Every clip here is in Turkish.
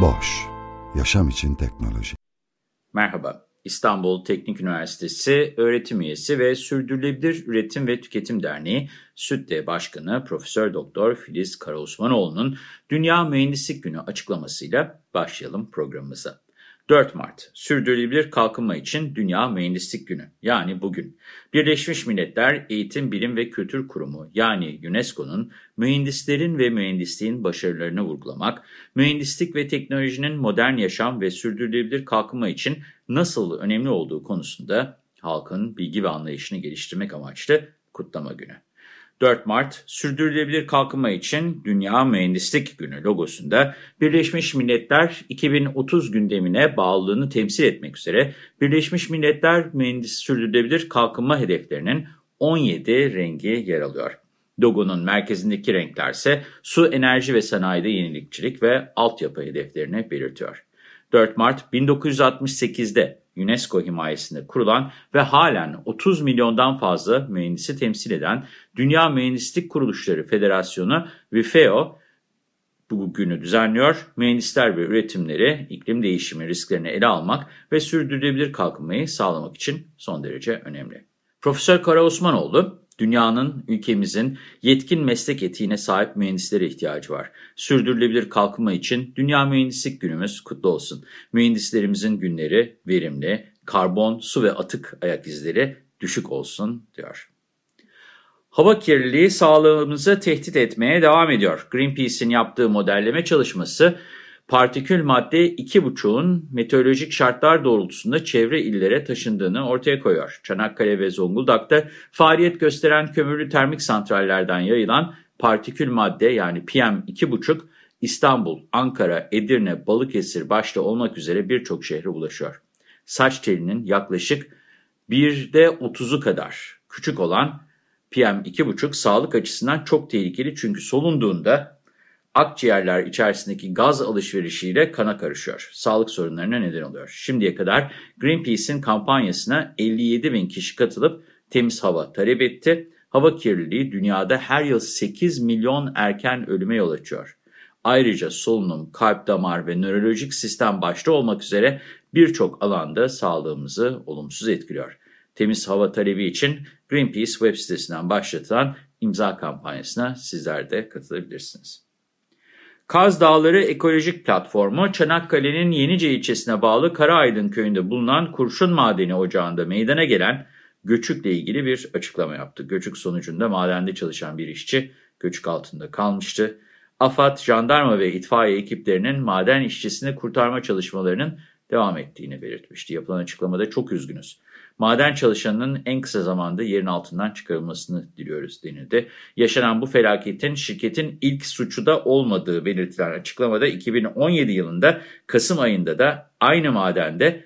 Boş, yaşam için teknoloji. Merhaba, İstanbul Teknik Üniversitesi öğretim üyesi ve Sürdürülebilir Üretim ve Tüketim Derneği SÜTDE Başkanı Profesör Doktor Filiz Karaosmanoğlu'nun Dünya Mühendislik Günü açıklamasıyla başlayalım programımıza. 4 Mart, Sürdürülebilir Kalkınma için Dünya Mühendislik Günü, yani bugün. Birleşmiş Milletler Eğitim, Bilim ve Kültür Kurumu, yani UNESCO'nun mühendislerin ve mühendisliğin başarılarını vurgulamak, mühendislik ve teknolojinin modern yaşam ve sürdürülebilir kalkınma için nasıl önemli olduğu konusunda halkın bilgi ve anlayışını geliştirmek amaçlı kutlama günü. 4 Mart, Sürdürülebilir Kalkınma için Dünya Mühendislik Günü logosunda Birleşmiş Milletler 2030 gündemine bağlılığını temsil etmek üzere Birleşmiş Milletler Mühendis Sürdürülebilir Kalkınma hedeflerinin 17 rengi yer alıyor. Logonun merkezindeki renkler ise su, enerji ve sanayide yenilikçilik ve altyapı hedeflerini belirtiyor. 4 Mart 1968'de UNESCO himayesinde kurulan ve halen 30 milyondan fazla mühendisi temsil eden Dünya Mühendislik Kuruluşları Federasyonu VIFEO bugünü düzenliyor. Mühendisler ve üretimleri iklim değişimi risklerini ele almak ve sürdürülebilir kalkınmayı sağlamak için son derece önemli. Profesör Kara Osmanoğlu, Dünyanın, ülkemizin yetkin meslek etiğine sahip mühendislere ihtiyacı var. Sürdürülebilir kalkınma için Dünya Mühendislik Günümüz kutlu olsun. Mühendislerimizin günleri verimli, karbon, su ve atık ayak izleri düşük olsun diyor. Hava kirliliği sağlığımızı tehdit etmeye devam ediyor. Greenpeace'in yaptığı modelleme çalışması partikül madde 2,5'un meteorolojik şartlar doğrultusunda çevre illere taşındığını ortaya koyuyor. Çanakkale ve Zonguldak'ta faaliyet gösteren kömürlü termik santrallerden yayılan partikül madde yani PM2,5 İstanbul, Ankara, Edirne, Balıkesir başta olmak üzere birçok şehre ulaşıyor. Saç telinin yaklaşık 1'de 30'u kadar küçük olan PM2,5 sağlık açısından çok tehlikeli çünkü solunduğunda akciğerler içerisindeki gaz alışverişiyle kana karışıyor. Sağlık sorunlarına neden oluyor. Şimdiye kadar Greenpeace'in kampanyasına 57 bin kişi katılıp temiz hava talep etti. Hava kirliliği dünyada her yıl 8 milyon erken ölüme yol açıyor. Ayrıca solunum, kalp damar ve nörolojik sistem başta olmak üzere birçok alanda sağlığımızı olumsuz etkiliyor. Temiz hava talebi için Greenpeace web sitesinden başlatılan imza kampanyasına sizler de katılabilirsiniz. Kaz Dağları Ekolojik Platformu, Çanakkale'nin Yenice ilçesine bağlı Karaaydın köyünde bulunan kurşun madeni ocağında meydana gelen göçükle ilgili bir açıklama yaptı. Göçük sonucunda madende çalışan bir işçi göçük altında kalmıştı. AFAD, jandarma ve itfaiye ekiplerinin maden işçisini kurtarma çalışmalarının devam ettiğini belirtmişti. Yapılan açıklamada çok üzgünüz. Maden çalışanının en kısa zamanda yerin altından çıkarılmasını diliyoruz denildi. Yaşanan bu felaketin şirketin ilk suçu da olmadığı belirtilen açıklamada 2017 yılında Kasım ayında da aynı madende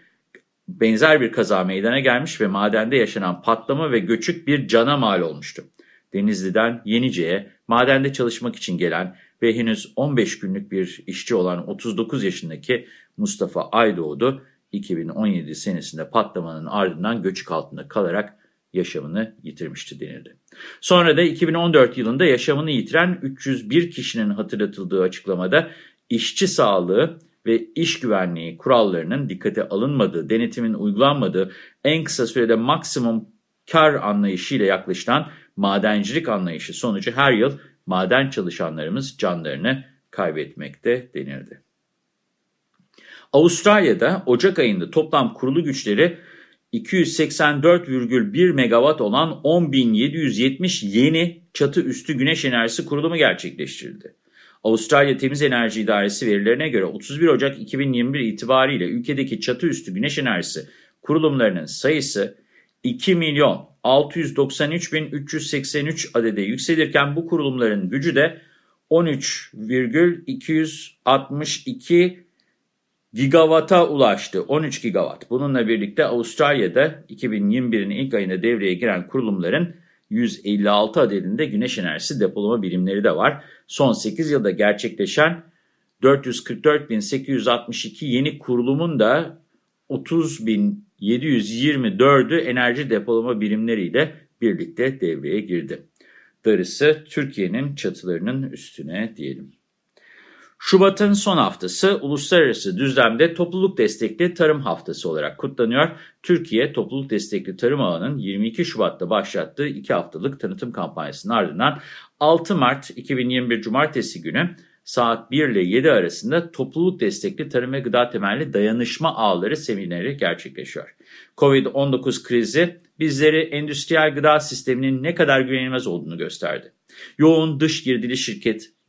benzer bir kaza meydana gelmiş ve madende yaşanan patlama ve göçük bir cana mal olmuştu. Denizli'den Yenice'ye madende çalışmak için gelen ve henüz 15 günlük bir işçi olan 39 yaşındaki Mustafa Aydoğdu 2017 senesinde patlamanın ardından göçük altında kalarak yaşamını yitirmişti denildi. Sonra da 2014 yılında yaşamını yitiren 301 kişinin hatırlatıldığı açıklamada işçi sağlığı ve iş güvenliği kurallarının dikkate alınmadığı, denetimin uygulanmadığı, en kısa sürede maksimum kar anlayışıyla yaklaşılan madencilik anlayışı sonucu her yıl maden çalışanlarımız canlarını kaybetmekte denildi. Avustralya'da Ocak ayında toplam kurulu güçleri 284,1 megawatt olan 10.770 yeni çatı üstü güneş enerjisi kurulumu gerçekleştirildi. Avustralya Temiz Enerji İdaresi verilerine göre 31 Ocak 2021 itibariyle ülkedeki çatı üstü güneş enerjisi kurulumlarının sayısı 2 milyon 693.383 adede yükselirken bu kurulumların gücü de 13,262 gigawata ulaştı. 13 gigawatt. Bununla birlikte Avustralya'da 2021'in ilk ayında devreye giren kurulumların 156 adedinde güneş enerjisi depolama birimleri de var. Son 8 yılda gerçekleşen 444.862 yeni kurulumun da 30.724'ü enerji depolama birimleriyle birlikte devreye girdi. Darısı Türkiye'nin çatılarının üstüne diyelim. Şubat'ın son haftası uluslararası düzlemde topluluk destekli tarım haftası olarak kutlanıyor. Türkiye topluluk destekli tarım ağının 22 Şubat'ta başlattığı 2 haftalık tanıtım kampanyasının ardından 6 Mart 2021 Cumartesi günü saat 1 ile 7 arasında topluluk destekli tarım ve gıda temelli dayanışma ağları semineri gerçekleşiyor. Covid-19 krizi bizleri endüstriyel gıda sisteminin ne kadar güvenilmez olduğunu gösterdi. Yoğun dış girdili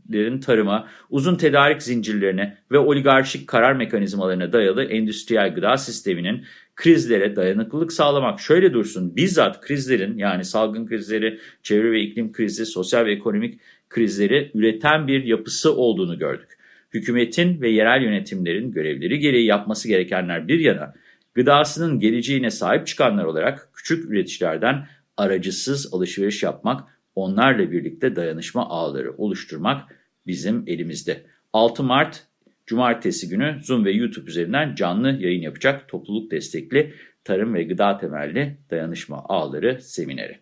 şirketlerin tarıma, uzun tedarik zincirlerine ve oligarşik karar mekanizmalarına dayalı endüstriyel gıda sisteminin krizlere dayanıklılık sağlamak şöyle dursun bizzat krizlerin yani salgın krizleri, çevre ve iklim krizi, sosyal ve ekonomik krizleri üreten bir yapısı olduğunu gördük. Hükümetin ve yerel yönetimlerin görevleri gereği yapması gerekenler bir yana, gıdasının geleceğine sahip çıkanlar olarak küçük üreticilerden aracısız alışveriş yapmak, onlarla birlikte dayanışma ağları oluşturmak bizim elimizde. 6 Mart Cumartesi günü Zoom ve YouTube üzerinden canlı yayın yapacak topluluk destekli tarım ve gıda temelli dayanışma ağları semineri.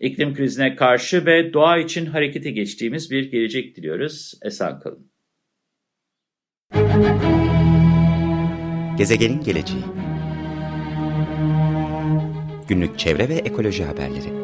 İklim krizine karşı ve doğa için harekete geçtiğimiz bir gelecek diliyoruz. Esen kalın. Gezegenin geleceği Günlük çevre ve ekoloji haberleri